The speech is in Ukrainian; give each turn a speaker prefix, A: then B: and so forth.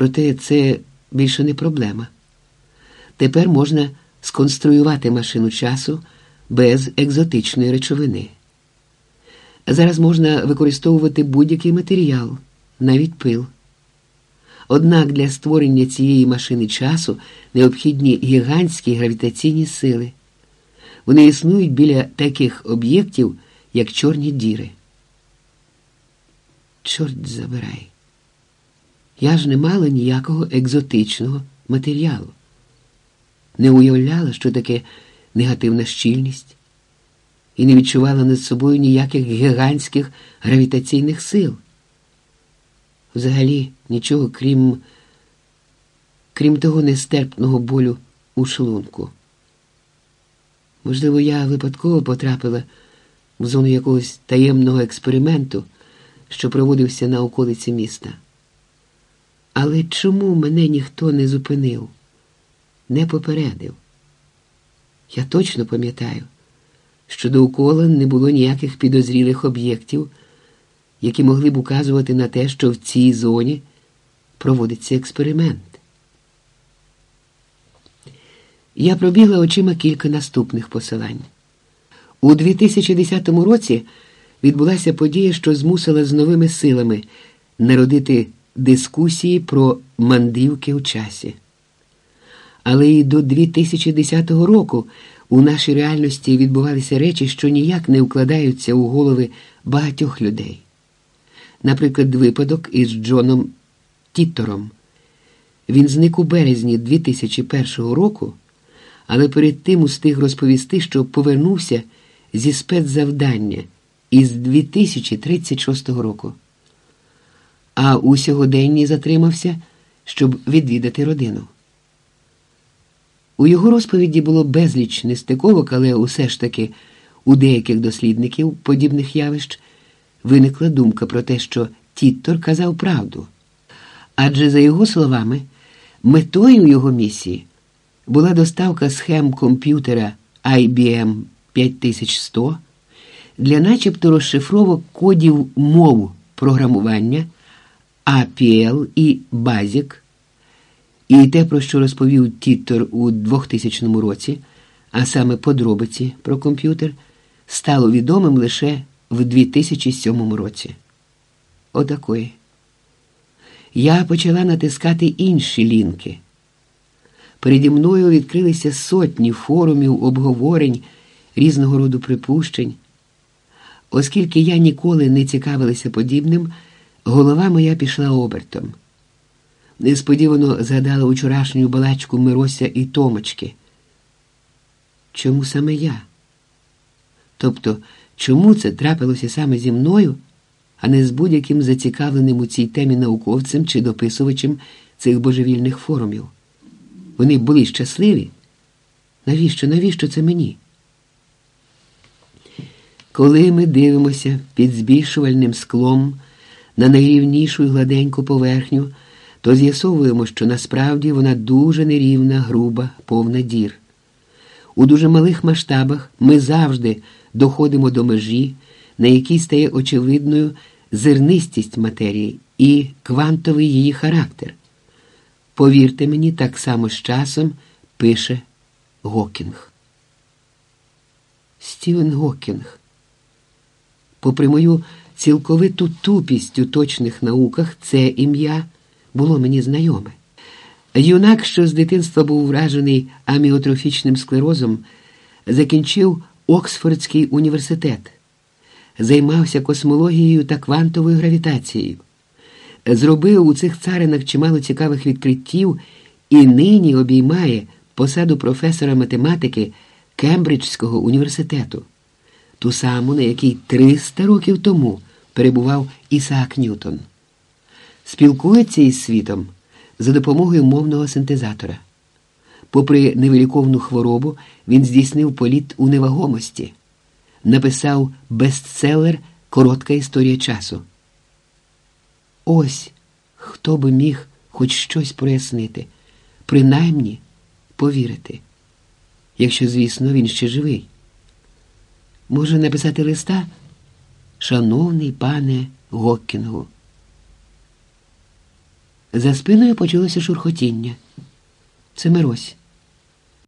A: Проте це більше не проблема. Тепер можна сконструювати машину часу без екзотичної речовини. Зараз можна використовувати будь-який матеріал, навіть пил. Однак для створення цієї машини часу необхідні гігантські гравітаційні сили. Вони існують біля таких об'єктів, як чорні діри. Чорт забирай. Я ж не мала ніякого екзотичного матеріалу. Не уявляла, що таке негативна щільність, і не відчувала над собою ніяких гігантських гравітаційних сил. Взагалі нічого, крім, крім того нестерпного болю у шлунку. Можливо, я випадково потрапила в зону якогось таємного експерименту, що проводився на околиці міста. Але чому мене ніхто не зупинив, не попередив? Я точно пам'ятаю, що довкола не було ніяких підозрілих об'єктів, які могли б указувати на те, що в цій зоні проводиться експеримент. Я пробігла очима кілька наступних посилань. У 2010 році відбулася подія, що змусила з новими силами народити дискусії про мандрівки у часі. Але і до 2010 року у нашій реальності відбувалися речі, що ніяк не укладаються у голови багатьох людей. Наприклад, випадок із Джоном Тіттором. Він зник у березні 2001 року, але перед тим устиг розповісти, що повернувся зі спецзавдання із 2036 року. А у сьогоденні затримався, щоб відвідати родину. У його розповіді було безліч нестиковок, але усе ж таки у деяких дослідників подібних явищ виникла думка про те, що Тіттор казав правду. Адже, за його словами, метою його місії була доставка схем комп'ютера IBM 5100 для начебто розшифровок кодів мов програмування APL і BASIC, і те, про що розповів Тіттор у 2000 році, а саме подробиці про комп'ютер, стало відомим лише в 2007 році. Отакої. Я почала натискати інші лінки. Переді мною відкрилися сотні форумів, обговорень, різного роду припущень. Оскільки я ніколи не цікавилася подібним, голова моя пішла обертом. Несподівано згадала вчорашню балачку Мирося і Томочки. Чому саме я? Тобто, чому це трапилося саме зі мною, а не з будь-яким зацікавленим у цій темі науковцем чи дописувачем цих божевільних форумів? Вони були щасливі? Навіщо, навіщо це мені? Коли ми дивимося під збільшувальним склом на найрівнішу і гладеньку поверхню, то з'ясовуємо, що насправді вона дуже нерівна, груба, повна дір. У дуже малих масштабах ми завжди доходимо до межі, на якій стає очевидною зернистість матерії і квантовий її характер. Повірте мені, так само з часом пише Гокінг. Стівен Гокінг. Попри мою цілковиту тупість у точних науках, це ім'я було мені знайоме. Юнак, що з дитинства був вражений аміотрофічним склерозом, закінчив Оксфордський університет, займався космологією та квантовою гравітацією, зробив у цих царинах чимало цікавих відкриттів і нині обіймає посаду професора математики Кембриджського університету, ту саму, на якій 300 років тому перебував Ісаак Ньютон. Спілкується із світом за допомогою мовного синтезатора. Попри невиліковну хворобу, він здійснив політ у невагомості, написав бестселер Коротка історія часу. Ось хто би міг хоч щось прояснити, принаймні повірити, якщо, звісно, він ще живий. Може написати листа, шановний пане Гоккінгу. За спиною почалося шурхотіння. Це Мирось.